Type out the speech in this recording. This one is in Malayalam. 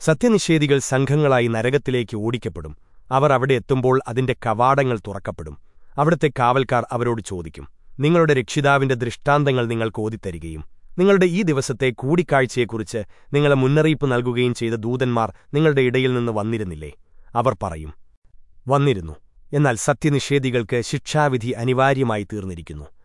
സത്യനിഷേധികൾ സംഘങ്ങളായി നരകത്തിലേക്ക് ഓടിക്കപ്പെടും. അവർ അവിടെ എത്തുമ്പോൾ അതിന്റെ കവാടങ്ങൾ തുറക്കപ്പെടും. അവിടുത്തെ കാവൽക്കാർ അവരോട് ചോദിക്കും നിങ്ങളുടെ രക്ഷിതാവിന്റെ ദൃഷ്ടാന്തങ്ങൾ നിങ്ങൾക്ക് ഓതിത്തരികയും നിങ്ങളുടെ ഈ ദിവസത്തെ കൂടിക്കാഴ്ചയെക്കുറിച്ച് നിങ്ങളെ മുന്നറിയിപ്പ് നൽകുകയും ചെയ്ത ദൂതന്മാർ നിങ്ങളുടെ ഇടയിൽ നിന്ന് വന്നിരുന്നില്ലേ? അവർ പറയും വന്നിരുന്നു. എന്നാൽ സത്യനിഷേധികൾക്ക് ശിക്ഷാവിധി അനിവാര്യമായി തീർന്നിരിക്കുന്നു.